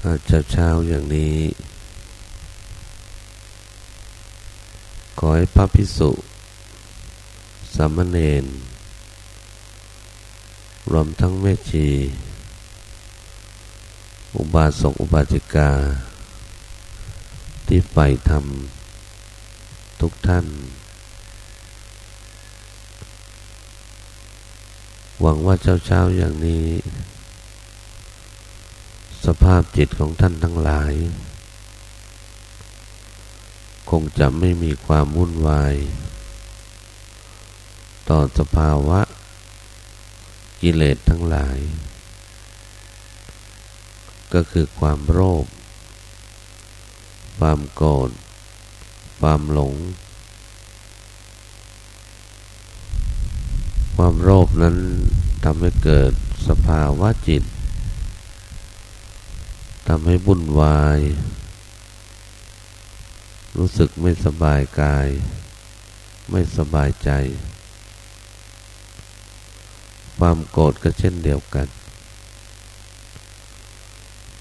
เช้าเช้าอย่างนี้ ขอให้พระพิสุสามเณรรวมทั้งแม่ชี อุบาสกอุบาสิกา ที่ใฝ่ธรรม ทุกท่าน หวังว่าเช้าเช้าอย่างนี้ สภาพจิตของท่านทั้งหลาย คงจะไม่มีความวุ่นวาย ต่อสภาวะ กิเลสทั้งหลาย ก็คือความโลภความโกรธความหลง ความโลภนั้นทำให้เกิดสภาวะจิต ทำให้วุ่นวาย รู้สึกไม่สบายกาย ไม่สบายใจ ความโกรธก็เช่นเดียวกัน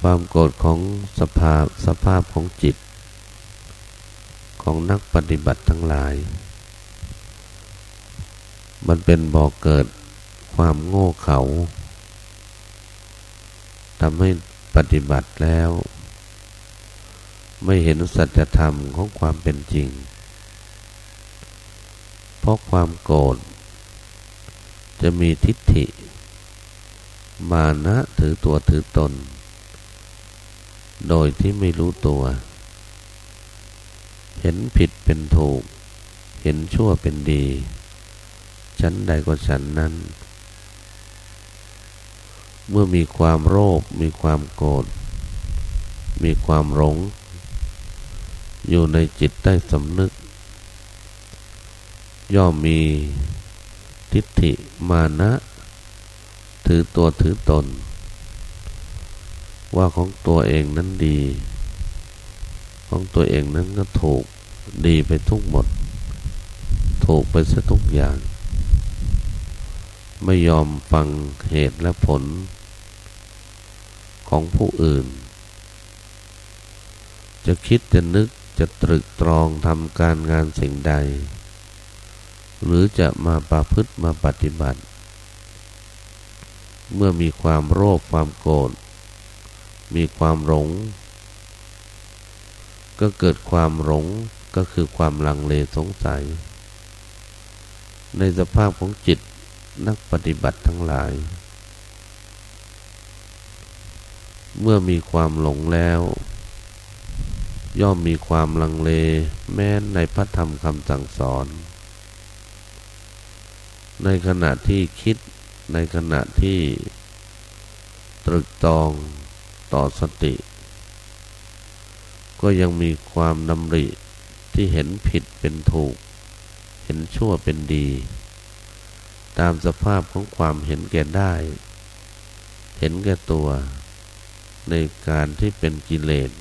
ความโกรธของสภาพสภาพของจิต ของนักปฏิบัติทั้งหลาย มันเป็นบ่อกเกิดความโง่เขลาทำให้ ปฏิบัติแล้ว ไม่เห็นสัจธรรมของความเป็นจริง เพราะความโกรธจะมีทิฏฐิ มานะถือตัวถือตน โดยที่ไม่รู้ตัว เห็นผิดเป็นถูก เห็นชั่วเป็นดีฉันใดก็ฉันนั้น เมื่อมีความโลภมีความโกรธมีความหลง อยู่ในจิตใต้สำนึก ย่อมมีทิฏฐิมานะ ถือตัวถือตน ว่าของตัวเองนั้นดี ของตัวเองนั้นก็ถูกดีไปทุกหมด ถูกไปซะทุกอย่าง ไม่ยอมฟังเหตุและผล ของผู้อื่น จะคิดจะนึกจะตรึกตรองทำการงานสิ่งใด หรือจะมาประพฤติมาปฏิบัติ เมื่อมีความโรคความโกรธมีความหลง ก็เกิดความหลงก็คือความลังเลสงสัย ในสภาพของจิตนักปฏิบัติทั้งหลาย เมื่อมีความหลงแล้ว ย่อมมีความลังเลแม้ในพระธรรมคำสั่งสอน ในขณะที่คิดในขณะที่ตรึกตองต่อสติ ก็ยังมีความดำริที่เห็นผิดเป็นถูก เห็นชั่วเป็นดี ตามสภาพของความเห็นแก่ได้ เห็นแก่ตัว ในการที่เป็นกิเลส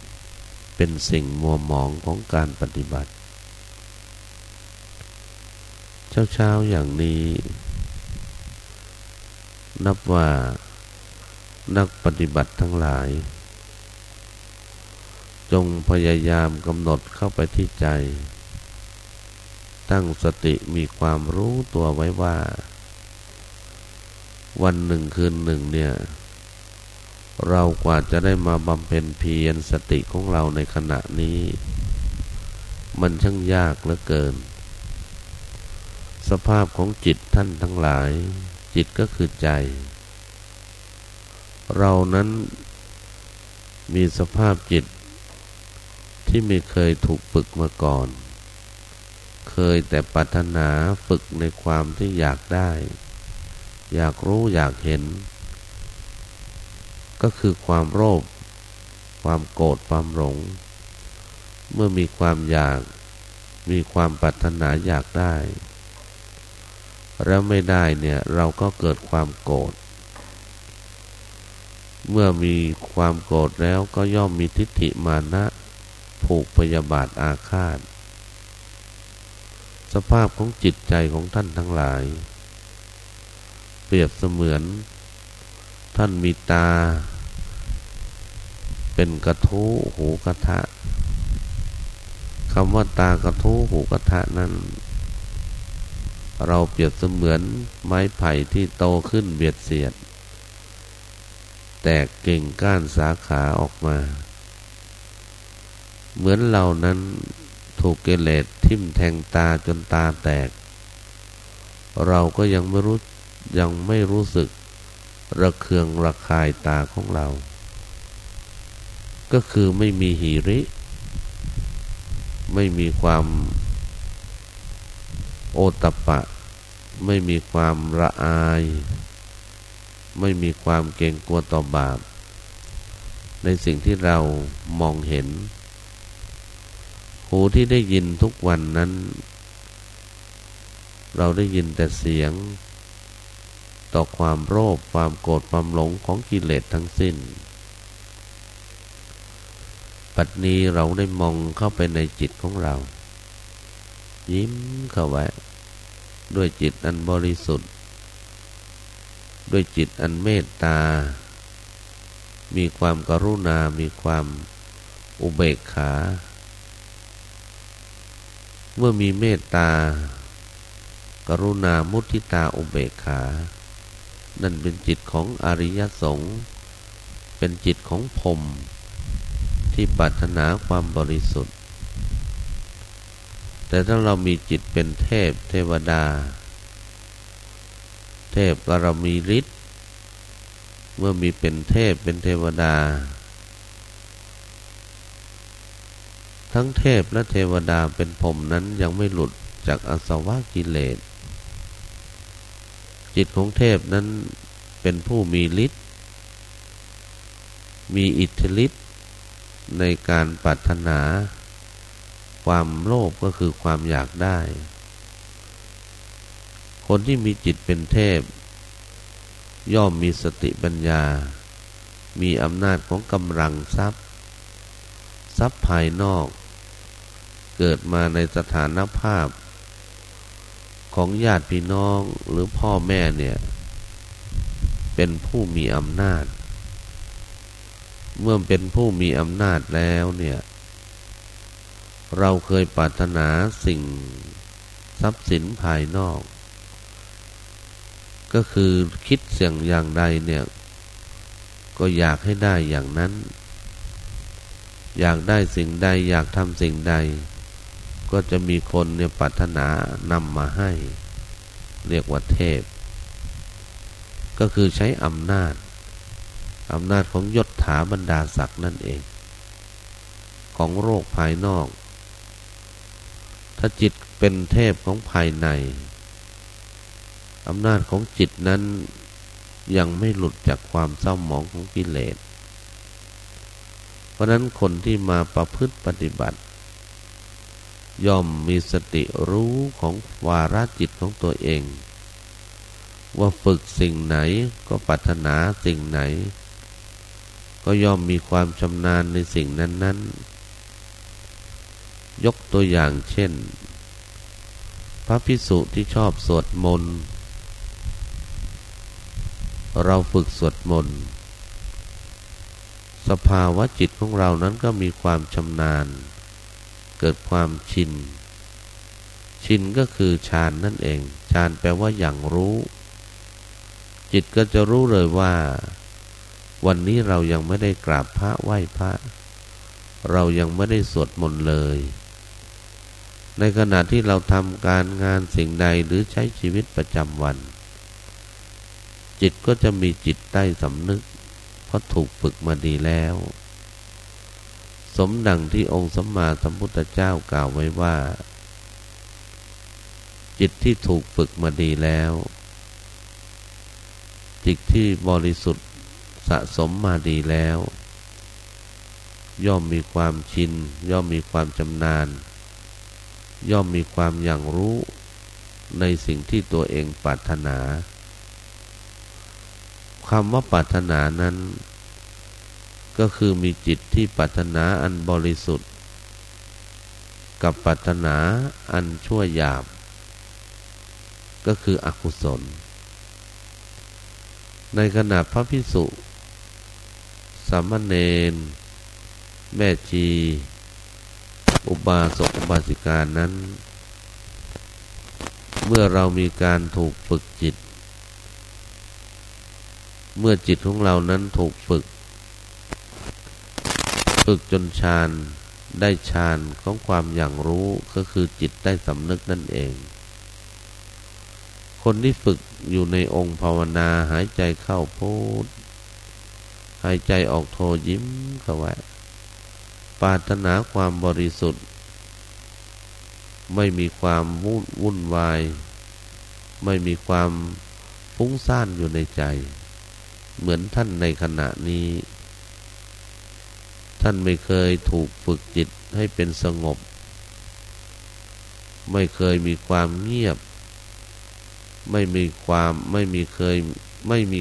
เป็นสิ่งมัวหมองของการปฏิบัติ เช้าๆอย่างนี้ นับว่านักปฏิบัติทั้งหลาย จงพยายามกำหนดเข้าไปที่ใจ ตั้งสติมีความรู้ตัวไว้ว่า วันหนึ่งคืนหนึ่งเนี่ย เรากว่าจะได้มาบำเพ็ญเพียรสติของเราในขณะนี้ มันช่างยากเหลือเกิน สภาพของจิตท่านทั้งหลาย จิตก็คือใจ เรานั้นมีสภาพจิตที่ไม่เคยถูกฝึกมาก่อน เคยแต่ปรารถนาฝึกในความที่อยากได้ อยากรู้อยากเห็น ก็คือความโลภความโกรธความหลง เมื่อมีความอยาก มีความปรารถนาอยากได้ แล้วไม่ได้เนี่ยเราก็เกิดความโกรธเมื่อมีความโกรธแล้วก็ย่อมมีทิฏฐิมานะ ผูกพยาบาทอาฆาต สภาพของจิตใจของท่านทั้งหลาย เปรียบเสมือน ท่านมีตา เป็นกระทู้หูกระทะคำว่าตากระทู้หูกระทะนั้น เราเปรียบเสมือนไม้ไผ่ที่โตขึ้นเบียดเสียด แตกกิ่งก้านสาขาออกมา เหมือนเรานั้นถูกเกเลสทิ่มแทงตาจนตาแตก เราก็ยังไม่รู้ยังไม่รู้สึก ระเคืองระคายตาของเรา ก็คือไม่มีหิริ ไม่มีความโอตปะ ไม่มีความละอาย ไม่มีความเกรงกลัวต่อบาป ในสิ่งที่เรามองเห็น หูที่ได้ยินทุกวันนั้น เราได้ยินแต่เสียง ต่อความโลภความโกรธความหลงของกิเลสทั้งสิ้น ปัจนี้เราได้มองเข้าไปในจิตของเรา ยิ้มเข้าไว้ด้วยจิตอันบริสุทธิ์ ด้วยจิตอันเมตตา มีความกรุณา มีความอุเบกขา เมื่อมีเมตตากรุณามุทิตาอุเบกขา นั่นเป็นจิตของอริยสงฆ์เป็นจิตของพรมที่ปรารถนาความบริสุทธิ์ แต่ถ้าเรามีจิตเป็นเทพเทวดา เทพก็เรามีฤทธิ์เมื่อมีเป็นเทพเป็นเทวดา ทั้งเทพและเทวดาเป็นพรมนั้นยังไม่หลุดจากอสวะกิเลส จิตของเทพนั้นเป็นผู้มีฤทธิ์มีอิทธิฤทธิ์ในการปรารถนา ความโลภก็คือความอยากได้ คนที่มีจิตเป็นเทพ ย่อมมีสติปัญญา มีอำนาจของกำลังทรัพย์ ทรัพย์ภายนอก เกิดมาในสถานภาพ ของญาติพี่น้องหรือพ่อแม่เนี่ย เป็นผู้มีอำนาจ เมื่อเป็นผู้มีอำนาจแล้วเนี่ย เราเคยปรารถนาสิ่งทรัพย์สินภายนอก ก็คือคิดเสียงอย่างใดเนี่ย ก็อยากให้ได้อย่างนั้น อยากได้สิ่งใดอยากทำสิ่งใด ก็จะมีคนเนี่ยปรารถนานำมาให้ เรียกว่าเทพ ก็คือใช้อำนาจอำนาจของยศถาบรรดาศักดิ์นั่นเอง ของโรคภายนอก ถ้าจิตเป็นเทพของภายในอำนาจของจิตนั้นยังไม่หลุดจากความเศร้าหมองของกิเลส เพราะนั้นคนที่มาประพฤติปฏิบัติ ย่อมมีสติรู้ของวาระจิตของตัวเอง ว่าฝึกสิ่งไหนก็ปรารถนาสิ่งไหน ก็ย่อมมีความชำนาญในสิ่งนั้น ๆ ยกตัวอย่างเช่น พระพิสุที่ชอบสวดมนต์เราฝึกสวดมนต์สภาวะจิตของเรานั้นก็มีความชำนาญ เกิดความชิน ชินก็คือฌานนั่นเอง ฌานแปลว่าอย่างรู้ จิตก็จะรู้เลยว่า วันนี้เรายังไม่ได้กราบพระไหว้พระ เรายังไม่ได้สวดมนต์เลย ในขณะที่เราทำการงานสิ่งใดหรือใช้ชีวิตประจำวัน จิตก็จะมีจิตใต้สำนึก เพราะถูกฝึกมาดีแล้ว สมดังที่องค์สัมมาสัมพุทธเจ้ากล่าวไว้ว่า จิตที่ถูกฝึกมาดีแล้ว จิตที่บริสุทธิ์สะสมมาดีแล้ว ย่อมมีความชิน ย่อมมีความชำนาญย่อมมีความอย่างรู้ในสิ่งที่ตัวเองปรารถนาคำว่าปรารถนานั้น ก็คือมีจิตที่ปรารถนาอันบริสุทธิ์ กับปรารถนาอันชั่วหยาบ ก็คืออกุศล ในขณะพระพิสุสามเณรแม่ชีอุบาสกอุบาสิกานั้น เมื่อเรามีการถูกฝึกจิต เมื่อจิตของเรานั้นถูกฝึก ฝึกจนฌานได้ฌานของความอย่างรู้ก็คือจิตได้สำนึกนั่นเอง คนที่ฝึกอยู่ในองค์ภาวนาหายใจเข้าพูด หายใจออกโทยิ้มเข้าไว้ปรารถนาความบริสุทธิ์ ไม่มีความวุ่นวุ่นวาย ไม่มีความฟุ้งซ่านอยู่ในใจ เหมือนท่านในขณะนี้ ท่านไม่เคยถูกฝึกจิตให้เป็นสงบ ไม่เคยมีความเงียบ ไม่มีความไม่มีเคยไม่มี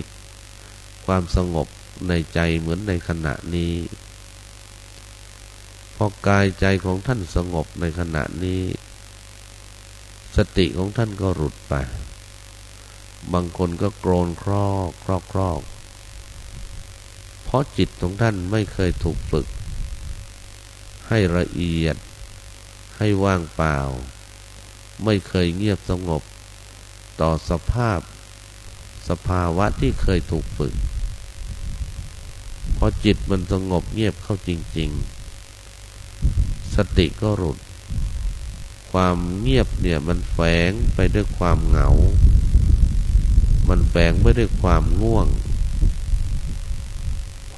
ความสงบในใจเหมือนในขณะนี้ พอกายใจของท่านสงบในขณะนี้ สติของท่านก็หลุดไป บางคนก็โกรนครอกครอกครอก เพราะจิตของท่านไม่เคยถูกฝึก ให้ละเอียด ให้ว่างเปล่า ไม่เคยเงียบสงบ ต่อสภาพ สภาวะที่เคยถูกฝึกพอจิตมันสงบเงียบเข้าจริง ๆ สติก็หลุด ความเงียบเนี่ยมันแฝงไปด้วยความเหงา มันแฝงไปด้วยความง่วง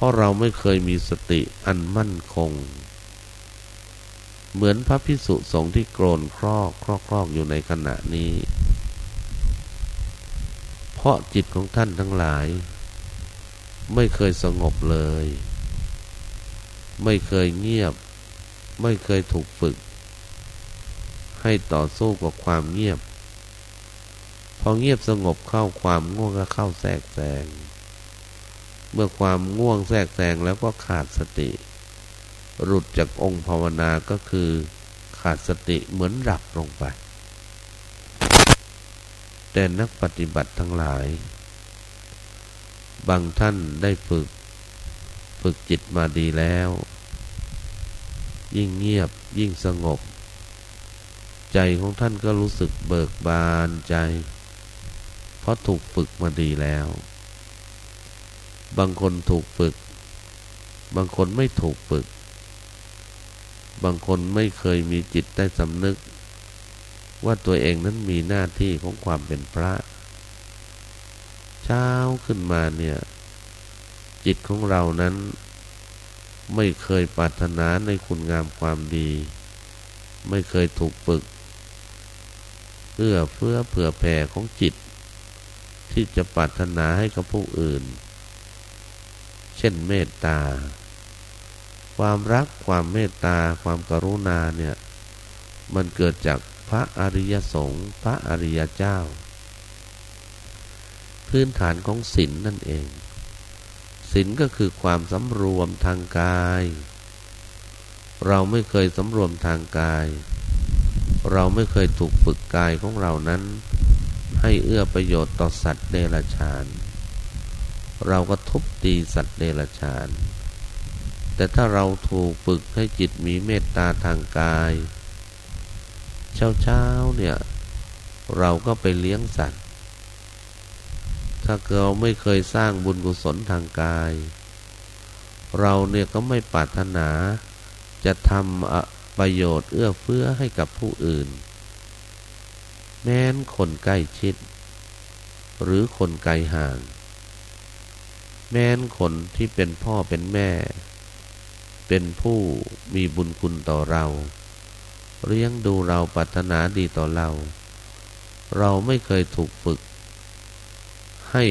เพราะเราไม่เคยมีสติอันมั่นคง เหมือนพระพิสุสงฆ์ที่โกรนครอกครอกครอกอยู่ในขณะนี้ เพราะจิตของท่านทั้งหลาย ไม่เคยสงบเลย ไม่เคยเงียบ ไม่เคยถูกฝึก ให้ต่อสู้กับความเงียบ พอเงียบสงบเข้าความง่วงก็เข้าแทรกแซง เมื่อความง่วงแทรกแซงแล้วก็ขาดสติ หลุดจากองค์ภาวนาก็คือขาดสติเหมือนหลับลงไป แต่นักปฏิบัติทั้งหลาย บางท่านได้ฝึก ฝึกจิตมาดีแล้ว ยิ่งเงียบยิ่งสงบ ใจของท่านก็รู้สึกเบิกบานใจ เพราะถูกฝึกมาดีแล้ว บางคนถูกฝึก บางคนไม่ถูกฝึก บางคนไม่เคยมีจิตได้สำนึก ว่าตัวเองนั้นมีหน้าที่ของความเป็นพระ เช้าขึ้นมาเนี่ย จิตของเรานั้น ไม่เคยปรารถนาในคุณงามความดี ไม่เคยถูกฝึกเพื่อเพื่อเผื่อแผ่ของจิต ที่จะปรารถนาให้กับผู้อื่น เช่นเมตตา ความรักความเมตตาความกรุณาเนี่ย มันเกิดจากพระอริยสงฆ์พระอริยเจ้า พื้นฐานของศีลนนั่นเองศีลก็คือความสำรวมทางกาย เราไม่เคยสำรวมทางกาย เราไม่เคยถูกฝึกกายของเรานั้น ให้เอื้อประโยชน์ต่อสัตว์เดรัจฉาน เราก็ทุบตีสัตว์เดรัจฉาน แต่ถ้าเราถูกฝึกให้จิตมีเมตตาทางกาย เช้าๆเนี่ย เราก็ไปเลี้ยงสัตว์ ถ้าเราไม่เคยสร้างบุญกุศลทางกาย เราเนี่ยก็ไม่ปรารถนาจะทำประโยชน์เอื้อเฟื้อให้กับผู้อื่น แม้นคนใกล้ชิด หรือคนไกลห่าง แม้นคนที่เป็นพ่อเป็นแม่ เป็นผู้มีบุญคุณต่อเรา เลี้ยงดูเราปรารถนาดีต่อเรา เราไม่เคยถูกฝึก ให้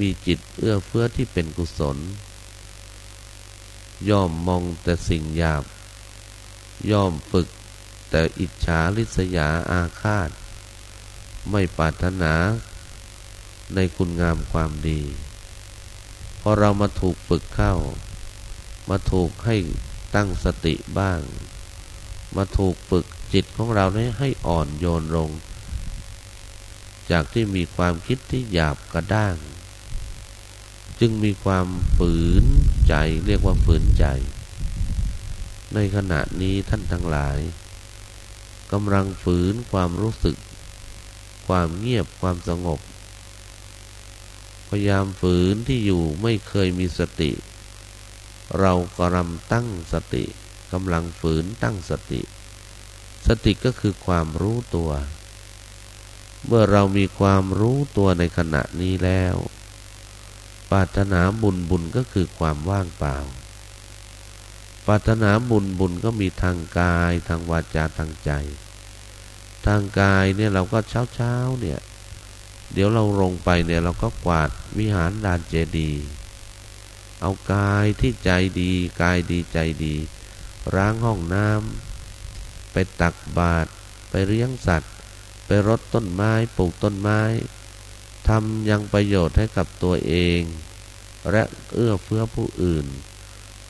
มีจิตเอื้อเฟื้อที่เป็นกุศล ย่อมมองแต่สิ่งหยาบ ย่อมฝึกแต่อิจฉาริษยาอาฆาต ไม่ปรารถนาในคุณงามความดี อเรามาถูกฝึกเข้า มาถูกให้ตั้งสติบ้าง มาถูกฝึกจิตของเราให้อ่อนโยนลง จากที่มีความคิดที่หยาบกระด้าง จึงมีความฝืนใจเรียกว่าฝืนใจ ในขณะนี้ท่านทั้งหลายกำลังฝืนความรู้สึก ความเงียบความสงบ พยายามฝืนที่อยู่ไม่เคยมีสติ เรากำลังตั้งสติกำลังฝืนตั้งสติ สติก็คือความรู้ตัว เมื่อเรามีความรู้ตัวในขณะนี้แล้วปรารถนาบุญบุญก็คือความว่างเปล่าปรารถนาบุญบุญก็มีทางกายทางวาจาทางใจ ทางกายเนี่ยเราก็เช้าเช้าเนี่ย เดี๋ยวเราลงไปเนี่ยเราก็กวาดวิหารดานเจดีเอากายที่ใจดีกายดีใจดีล้างห้องน้ำไปตักบาตรไปเลี้ยงสัตว์ ไปรดต้นไม้ปลูกต้นไม้ทำยังประโยชน์ให้กับตัวเอง และเอื้อเฟื้อผู้อื่น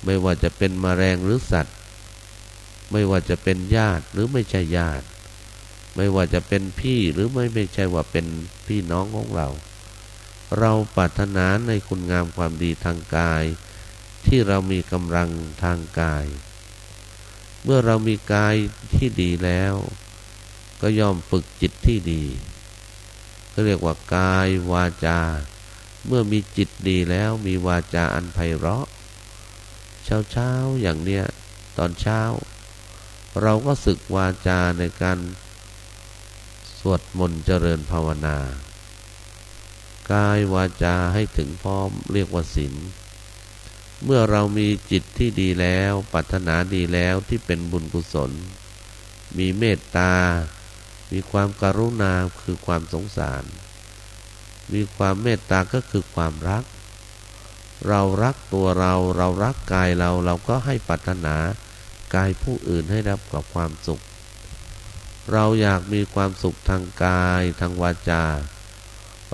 ไม่ว่าจะเป็นมแมลงหรือสัตว์ ไม่ว่าจะเป็นญาติหรือไม่ใช่ญาติ ไม่ว่าจะเป็นพี่หรือไม่ไม่ใช่ว่าเป็นพี่น้องของเรา เราปรารถนาในคุณงามความดีทางกาย ที่เรามีกำลังทางกาย เมื่อเรามีกายที่ดีแล้ว ก็ย่อมฝึกจิตที่ดี ก็เรียกว่ากายวาจา เมื่อมีจิตดีแล้วมีวาจาอันไพเราะ เช้าเช้าอย่างเนี้ยตอนเช้า เราก็ศึกวาจาในการ วดมนต์เจริญภาวนา กายวาจาให้ถึงพร้อมเรียกว่าศีลเมื่อเรามีจิตที่ดีแล้วปรารถนาดีแล้วที่เป็นบุญกุศล มีเมตตา มีความการุณาคือความสงสาร มีความเมตตาก็คือความรัก เรารักตัวเราเรารักกายเราเราก็ให้ปรารถนากายผู้อื่นให้รับกับความสุข เราอยากมีความสุขทางกายทางวาจา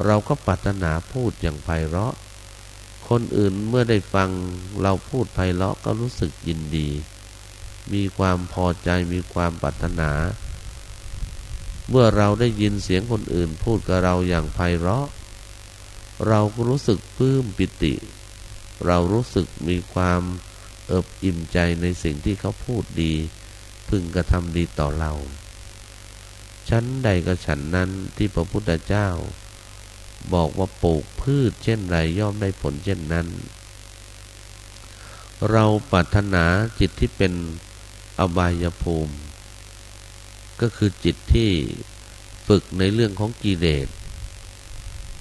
เราก็ปรารถนาพูดอย่างไพเราะ คนอื่นเมื่อได้ฟังเราพูดไพเราะก็รู้สึกยินดี มีความพอใจมีความปรารถนา เมื่อเราได้ยินเสียงคนอื่นพูดกับเราอย่างไพเราะ เราก็รู้สึกปลื้มปิติ เรารู้สึกมีความเอิบอิ่มใจในสิ่งที่เขาพูดดี พึงกระทำดีต่อเรา ชั้นใดก็ฉันนั้นที่พระพุทธเจ้า บอกว่าปลูกพืชเช่นไรย่อมได้ผลเช่นนั้น เราปรารถนาจิตที่เป็นอบายภูมิ ก็คือจิตที่ฝึกในเรื่องของกิเลส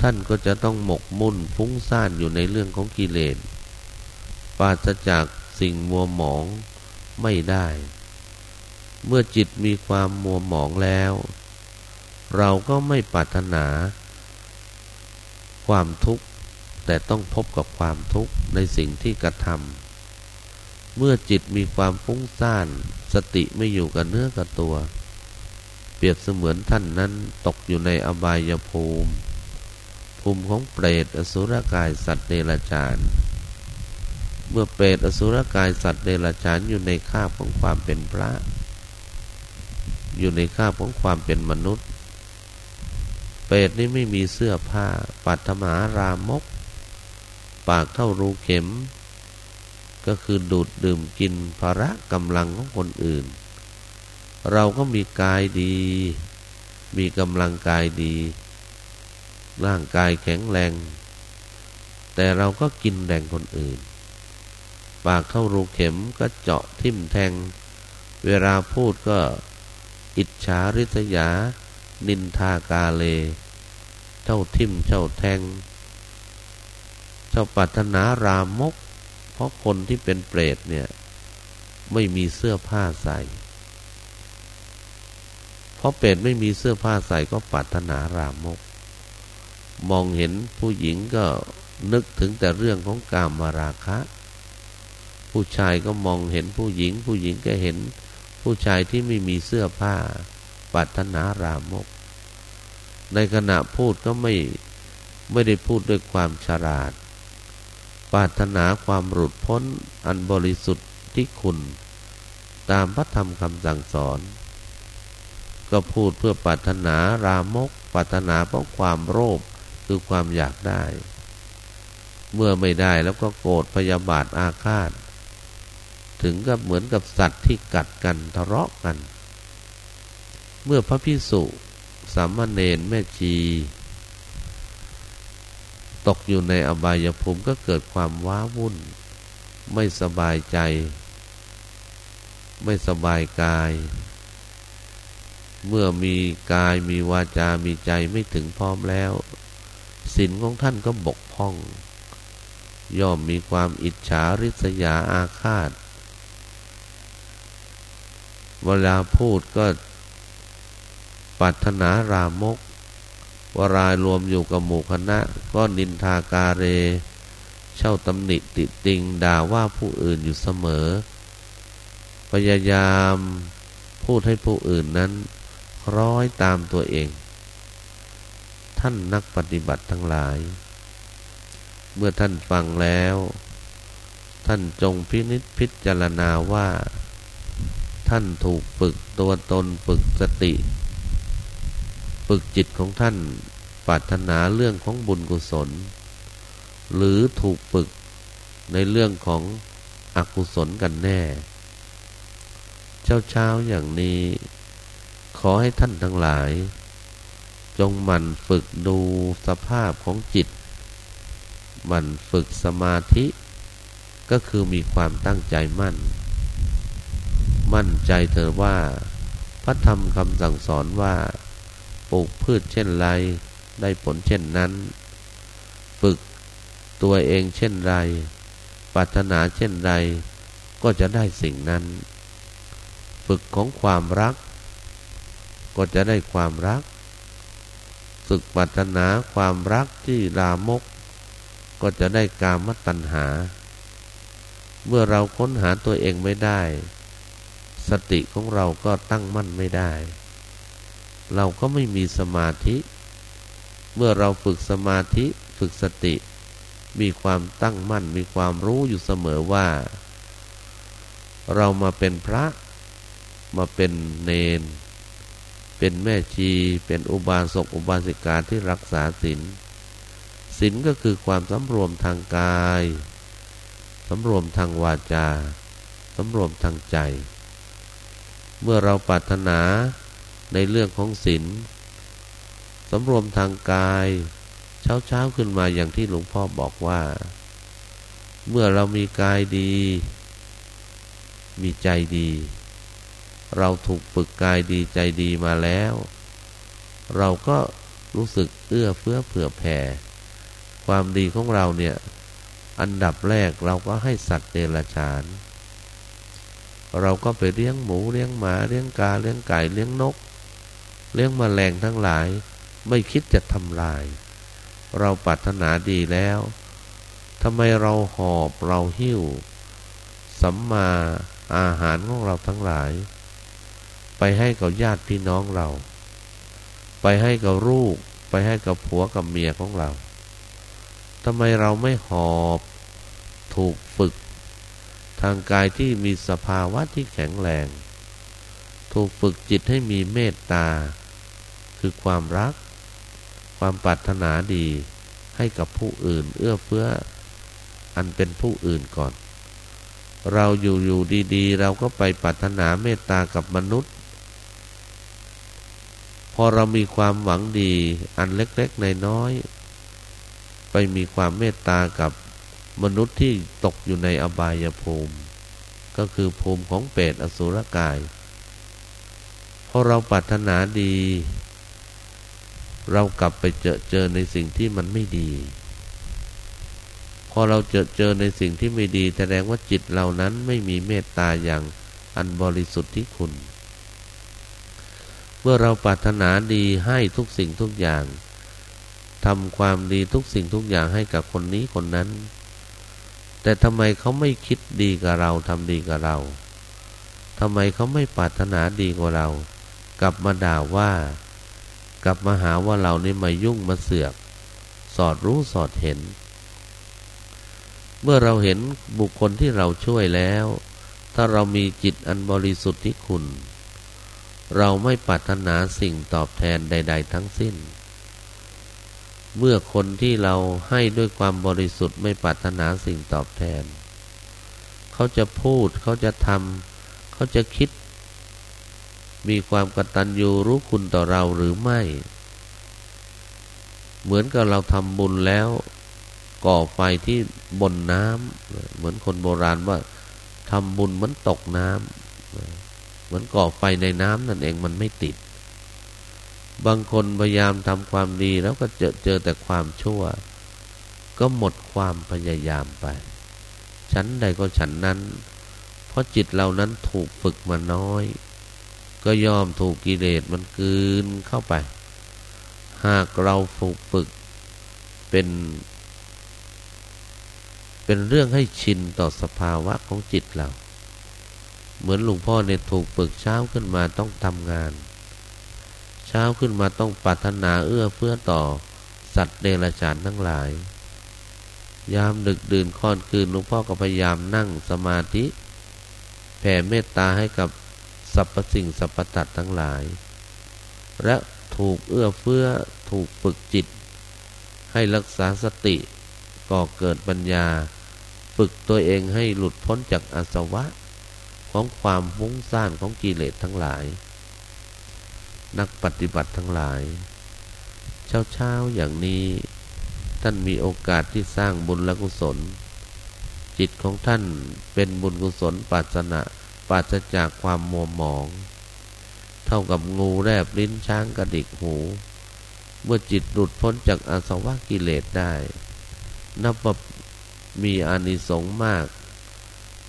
ท่านก็จะต้องหมกมุ่นฟุ้งซ่านอยู่ในเรื่องของกิเลสปราศจากสิ่งมัวหมองไม่ได้ เมื่อจิตมีความมัวหมองแล้ว เราก็ไม่ปรารถนา ความทุกข์แต่ต้องพบกับความทุกข์ในสิ่งที่กระทำเมื่อจิตมีความฟุ้งซ่าน สติไม่อยู่กับเนื้อกับตัว เปรียบเสมือนท่านนั้นตกอยู่ในอบายภูมิ ภูมิของเปรตอสุรกายสัตว์เดรัจฉานเมื่อเปรตอสุรกายสัตว์เดรัจฉานอยู่ในคาบของความเป็นพระ อยู่ในคาบของความเป็นมนุษย์ เปรตนี่ไม่มีเสื้อผ้า ปัตมารามก ปากเท่ารูเข็ม ก็คือดูดดื่มกินภาระกำลังของคนอื่น เราก็มีกายดี มีกำลังกายดี ร่างกายแข็งแรง แต่เราก็กินแรงคนอื่น ปากเข้ารูเข็มก็เจาะทิ่มแทง เวลาพูดก็ อิจฉาริษยา นินทากาเล เจ้าทิมเจ้าแทง เจ้าปัตนารามก เพราะคนที่เป็นเปรตเนี่ย ไม่มีเสื้อผ้าใส่พราะเป็ดไม่มีเสื้อผ้าใส่ก็ปรารถนารามก มองเห็นผู้หญิงก็นึกถึงแต่เรื่องของกามมาราคะ ผู้ชายก็มองเห็นผู้หญิง ผู้หญิงก็เห็น ผู้ชายที่ไม่มีเสื้อผ้าปรารถนารามก ในขณะพูดก็ไม่ไม่ได้พูดด้วยความฉลาดปรารถนาความหลุดพ้นอันบริสุทธิ์ที่คุณ ตามพระธรรมคำสั่งสอน ก็พูดเพื่อปรารถนารามกปรารถนาเพราะความโลภคือความอยากได้ เมื่อไม่ได้แล้วก็โกรธพยาบาทอาฆาต ถึงกับเหมือนกับสัตว์ที่กัดกันทะเลาะกัน เมื่อพระพิสุสามเณรแม่ชี ตกอยู่ในอบายภูมิก็เกิดความว้าวุ่น ไม่สบายใจ ไม่สบายกาย เมื่อมีกายมีวาจา มีใจไม่ถึงพร้อมแล้ว ศีลของท่านก็บกพร่อง ย่อมมีความอิจฉาริษยาอาฆาต เวลาพูดก็ปัถนารามก วรายรวมอยู่กับหมู่คณะ ก็นินทากาเร เช่าตำหนิติติงด่าว่าผู้อื่นอยู่เสมอ พยายามพูดให้ผู้อื่นนั้นร้อยตามตัวเอง ท่านนักปฏิบัติทั้งหลาย เมื่อท่านฟังแล้ว ท่านจงพินิจพิจารณาว่า ท่านถูกฝึกตัวตนฝึกสติ ฝึกจิตของท่านปรารถนาเรื่องของบุญกุศล หรือถูกฝึกในเรื่องของอกุศลกันแน่ เช้าเช้าอย่างนี้ ขอให้ท่านทั้งหลาย จงหมั่นฝึกดูสภาพของจิต หมั่นฝึกสมาธิ ก็คือมีความตั้งใจมั่น มั่นใจเธอว่า พระธรรมคำสั่งสอนว่าปลูกพืชเช่นไร ได้ผลเช่นนั้น ฝึกตัวเองเช่นไรปรารถนาเช่นไร ก็จะได้สิ่งนั้น ฝึกของความรัก ก็จะได้ความรัก ฝึกปรารถนาความรักที่ลามก ก็จะได้กามตัณหา เมื่อเราค้นหาตัวเองไม่ได้ สติของเราก็ตั้งมั่นไม่ได้ เราก็ไม่มีสมาธิ เมื่อเราฝึกสมาธิฝึกสติ มีความตั้งมั่นมีความรู้อยู่เสมอว่า เรามาเป็นพระ มาเป็นเนน เป็นแม่ชี เป็นอุบาสกอุบาสิกาที่รักษาศีลศีลก็คือความสำรวมทางกายสำรวมทางวาจาสำรวมทางใจ เมื่อเราปรารถนาในเรื่องของศีลสำรวมทางกาย เช้าเช้าขึ้นมาอย่างที่หลวงพ่อบอกว่า เมื่อเรามีกายดี มีใจดี เราถูกฝึกกายดีใจดีมาแล้ว เราก็รู้สึกเอื้อเฟื้อเผื่อแผ่ ความดีของเราเนี่ย อันดับแรกเราก็ให้สัตว์เดรัจฉาน เราก็ไปเลี้ยงหมูเลี้ยงหมาเลี้ยงกาเลี้ยงไก่เลี้ยงนก เลี้ยงมแมลงทั้งหลาย ไม่คิดจะทำลาย เราปรารถนาดีแล้วทำไมเราหอบเราหิ้วสัมมาอาหารของเราทั้งหลาย ไปให้กับญาติพี่น้องเรา ไปให้กับลูก ไปให้กับผัวกับเมียของเราทำไมเราไม่หอบ ถูกฝึก ทางกายที่มีสภาวะที่แข็งแรง ถูกฝึกจิตให้มีเมตตา คือความรัก ความปรารถนาดีให้กับผู้อื่น เอื้อเฟื้อ อันเป็นผู้อื่นก่อน เราอยู่อยู่ดีๆ เราก็ไปปรารถนาเมตตากับมนุษย์ พอเรามีความหวังดีอันเล็กๆในน้อย ไปมีความเมตตากับ มนุษย์ที่ตกอยู่ในอบายภูมิ ก็คือภูมิของเปรตอสุรกายพอเราปรารถนาดี เรากลับไปเจอเจอในสิ่งที่มันไม่ดี พอเราเจอเจอในสิ่งที่ไม่ดี แสดงว่าจิตเรานั้นไม่มีเมตตาอย่างอันบริสุทธิ์ที่คุณ เมื่อเราปรารถนาดีให้ทุกสิ่งทุกอย่างทำความดีทุกสิ่งทุกอย่างให้กับคนนี้คนนั้น แต่ทำไมเขาไม่คิดดีกับเราทำดีกับเราทำไมเขาไม่ปรารถนาดีกว่าเรา กลับมาด่าว่า กลับมาหาว่าเรานี่มายุ่งมาเสือก สอดรู้สอดเห็น เมื่อเราเห็นบุคคลที่เราช่วยแล้ว ถ้าเรามีจิตอันบริสุทธิ์ที่คุณ เราไม่ปรารถนาสิ่งตอบแทนใด ๆ ทั้งสิ้น เมื่อคนที่เราให้ด้วยความบริสุทธิ์ไม่ปรารถนาสิ่งตอบแทน เขาจะพูดเขาจะทำเขาจะคิด มีความกตัญญูรู้คุณต่อเราหรือไม่ เหมือนกับเราทำบุญแล้ว ก่อไฟที่บนน้ำเหมือนคนโบราณว่าทำบุญเหมือนตกน้ำเหมือนก่อไฟในน้ำนั่นเองมันไม่ติด บางคนพยายามทำความดีแล้วก็เจอเจอแต่ความชั่ว ก็หมดความพยายามไป ฉันใดก็ฉันนั้น เพราะจิตเรานั้นถูกฝึกมาน้อย ก็ยอมถูกกิเลสมันกืนเข้าไป หากเราฝึกฝึกเป็น เป็นเรื่องให้ชินต่อสภาวะของจิตเรา เหมือนหลวงพ่อเนี่ยถูกฝึกเช้าขึ้นมาต้องทำงาน ช้าขึ้นมาต้องปรารถนาเอื้อเพื่อต่อ สัตว์เดรัจฉานทั้งหลาย ยามดึกดื่นค่อนคืนหลวงพ่อก็พยายามนั่งสมาธิ แผ่เมตตาให้กับสรรพสิ่งสรรพตัดทั้งหลาย และถูกเอื้อเฟื้อถูกฝึกจิต ให้รักษาสติก่อเกิดปัญญา ฝึกตัวเองให้หลุดพ้นจากอาสวะ ของความฟุ้งซ่านของกิเลสทั้งหลาย นักปฏิบัติทั้งหลาย เช้าๆอย่างนี้ท่านมีโอกาสที่สร้างบุญและกุศล จิตของท่านเป็นบุญกุศลปัสนะปราศจากความมัวหมอง เท่ากับงูแรบลิ้นช้างกระดิกหู เมื่อจิตหลุดพ้นจากอาสวะกิเลสได้ นับว่ามีอานิสงส์มาก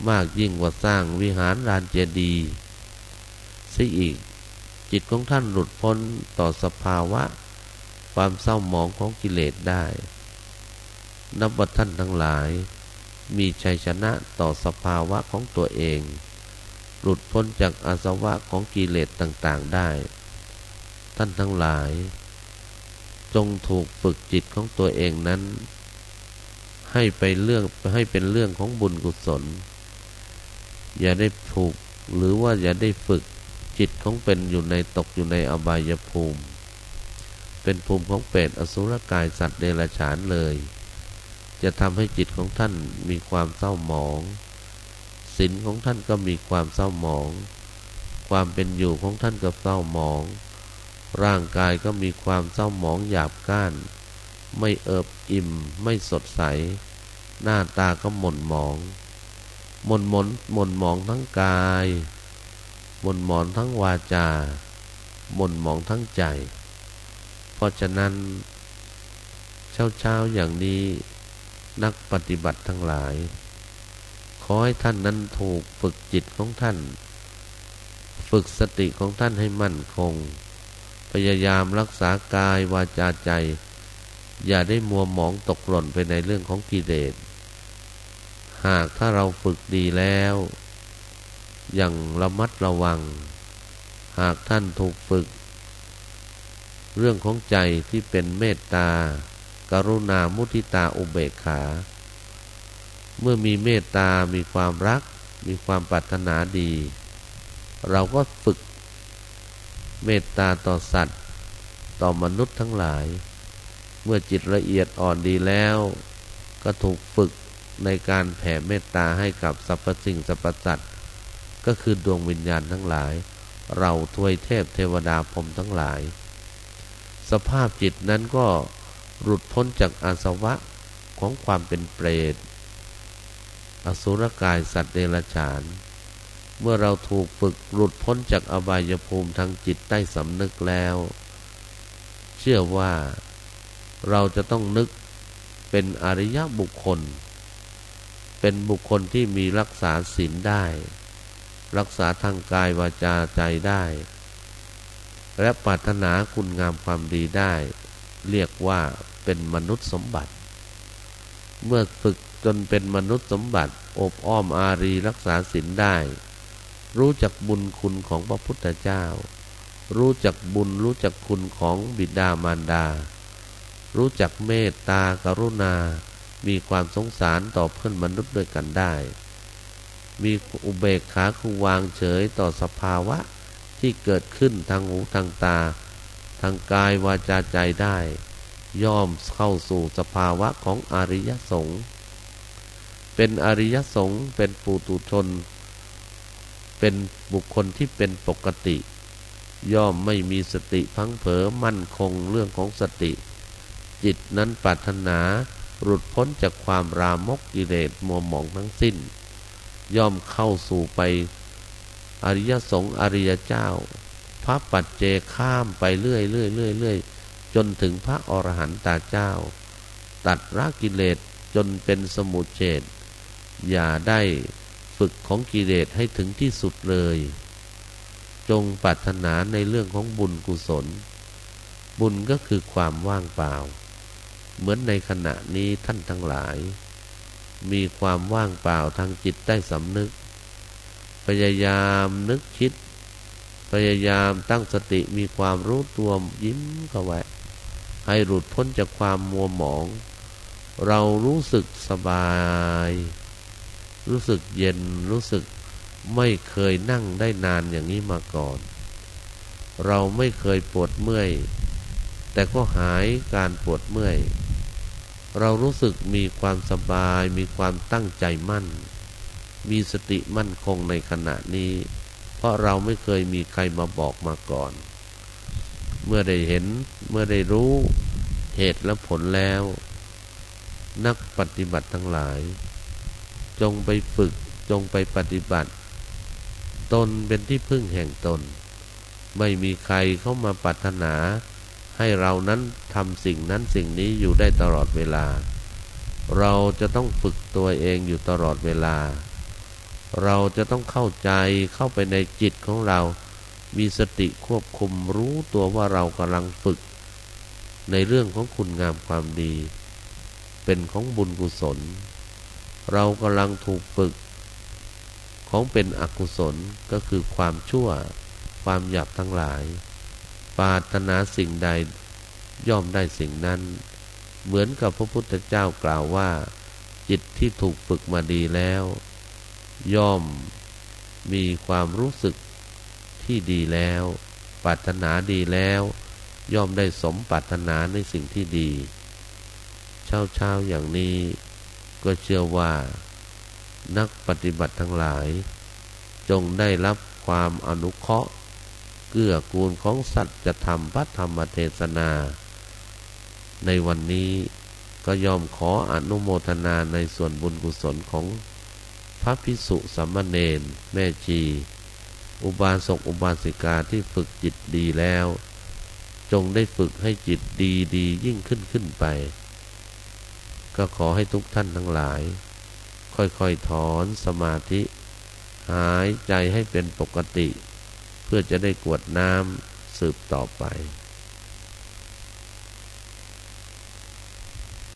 มากยิ่งกว่าสร้างวิหารลานเจดีย์ซิอีก จิตของท่านหลุดพ้นต่อสภาวะ ความเศร้าหมองของกิเลสได้ นับว่าท่านทั้งหลาย มีชัยชนะต่อสภาวะของตัวเอง หลุดพ้นจากอาสวะของกิเลสต่างๆได้ ท่านทั้งหลาย จงถูกฝึกจิตของตัวเองนั้น ให้ไปเรื่องให้เป็นเรื่องของบุญกุศล อย่าได้ผูกหรือว่าอย่าได้ฝึก จิตของเป็นอยู่ในตกอยู่ในอบายภูมิ เป็นภูมิของเปรตอสุรกายสัตว์เดรัจฉานเลย จะทำให้จิตของท่านมีความเศร้าหมองศีลของท่านก็มีความเศร้าหมอง ความเป็นอยู่ของท่านก็เศร้าหมอง ร่างกายก็มีความเศร้าหมองหยาบก้าน ไม่เอิบอิ่ม ไม่สดใส หน้าตาก็หม่นหมอง หม่นหมนหม่นหมองทั้งกาย ม่นหมอนทั้งวาจาหม่นหมองทั้งใจ เพราะฉะนั้น เช้าเช้าอย่างนี้นักปฏิบัติทั้งหลาย ขอให้ท่านนั้นถูกฝึกจิตของท่าน ฝึกสติของท่านให้มั่นคง พยายามรักษากายวาจาใจ อย่าได้มัวหมองตกหล่นไปในเรื่องของกิเลสหากถ้าเราฝึกดีแล้ว อย่างระมัดระวัง หากท่านถูกฝึก เรื่องของใจที่เป็นเมตตา กรุณามุทิตาอุเบกขา เมื่อมีเมตตา มีความรัก มีความปรารถนาดี เราก็ฝึก เมตตาต่อสัตว์ ต่อมนุษย์ทั้งหลาย เมื่อจิตละเอียดอ่อนดีแล้ว ก็ถูกฝึกในการแผ่เมตตาให้กับสรรพสิ่งสรรพสัตว์ ก็คือดวงวิญญาณทั้งหลาย เราทวยเทพเทวดาพรมทั้งหลาย สภาพจิตนั้นก็หลุดพ้นจากอาสวะของความเป็นเปรต อสุรกายสัตว์เดรัจฉาน เมื่อเราถูกฝึกหลุดพ้นจากอบายภูมิทางจิตใต้สำนึกแล้ว เชื่อว่าเราจะต้องนึกเป็นอริยบุคคล เป็นบุคคลที่มีรักษาศีลได้ รักษาทางกายวาจาใจได้ และปรารถนาคุณงามความดีได้ เรียกว่าเป็นมนุษย์สมบัติ เมื่อฝึกจนเป็นมนุษย์สมบัติ อบอ้อมอารีรักษาศีลได้ รู้จักบุญคุณของพระพุทธเจ้า รู้จักบุญรู้จักคุณของบิดามารดา รู้จักเมตตากรุณา มีความสงสารต่อเพื่อนมนุษย์ด้วยกันได้ มีอุเบกขาคือวางเฉยต่อสภาวะที่เกิดขึ้นทางหูทางตา ทางกายวาจาใจได้ ย่อมเข้าสู่สภาวะของอริยสงฆ์เป็นอริยสงฆ์เป็นปุตุชน เป็นบุคคลที่เป็นปกติ ย่อมไม่มีสติพังเผลอมั่นคงเรื่องของสติ จิตนั้นปรารถนาหลุดพ้นจากความรามกกิเลสมัวหมองทั้งสิ้น ย่อมเข้าสู่ไป อริยสงฆ์อริยเจ้า พระปัจเจข้ามไปเรื่อยเรื่อยเรื่อยเรื่อยจนถึงพระอรหันตาเจ้า ตัดรากิเลสจนเป็นสมุเฉดอย่าได้ฝึกของกิเลสให้ถึงที่สุดเลย จงปรารถนาในเรื่องของบุญกุศล บุญก็คือความว่างเปล่า เหมือนในขณะนี้ท่านทั้งหลาย มีความว่างเปล่าทางจิตได้สำนึก พยายามนึกคิด พยายามตั้งสติมีความรู้ตัวยิ้มเข้าไว้ ให้หลุดพ้นจากความมัวหมอง เรารู้สึกสบาย รู้สึกเย็นรู้สึกไม่เคยนั่งได้นานอย่างนี้มาก่อน เราไม่เคยปวดเมื่อย แต่ก็หายการปวดเมื่อย เรารู้สึกมีความสบาย มีความตั้งใจมั่น มีสติมั่นคงในขณะนี้ เพราะเราไม่เคยมีใครมาบอกมาก่อน เมื่อได้เห็นเมื่อได้รู้เหตุและผลแล้ว นักปฏิบัติทั้งหลาย จงไปฝึกจงไปปฏิบัติ ตนเป็นที่พึ่งแห่งตน ไม่มีใครเข้ามาปรารถนา ให้เรานั้นทำสิ่งนั้นสิ่งนี้อยู่ได้ตลอดเวลา เราจะต้องฝึกตัวเองอยู่ตลอดเวลา เราจะต้องเข้าใจเข้าไปในจิตของเรา มีสติควบคุมรู้ตัวว่าเรากำลังฝึก ในเรื่องของคุณงามความดี เป็นของบุญกุศล เรากำลังถูกฝึก ของเป็นอกุศลก็คือความชั่ว ความหยาบทั้งหลาย ปาถนาสิ่งใดย่อมได้สิ่งนั้น เหมือนกับพระพุทธเจ้ากล่าวว่า จิตที่ถูกฝึกมาดีแล้ว ย่อมมีความรู้สึกที่ดีแล้ว ปรารถนาดีแล้ว ย่อมได้สมปรารถนาในสิ่งที่ดี เช้าเช้าอย่างนี้ก็เชื่อว่า นักปฏิบัติทั้งหลาย จงได้รับความอนุเคราะห์ เกื้อกูลของสัตว์จะทำพระธรรมเทศนา ในวันนี้ก็ยอมขออนุโมทนาในส่วนบุญกุศลของพระพิสุสัมมเนนแม่จีอุบาสกอุบาสิกาที่ฝึกจิตดีแล้ว จงได้ฝึกให้จิตดีดียิ่งขึ้นขึ้นไป ก็ขอให้ทุกท่านทั้งหลาย ค่อยๆถอนสมาธิ หายใจให้เป็นปกติ เพื่อจะได้กวดน้ำสืบต่อไป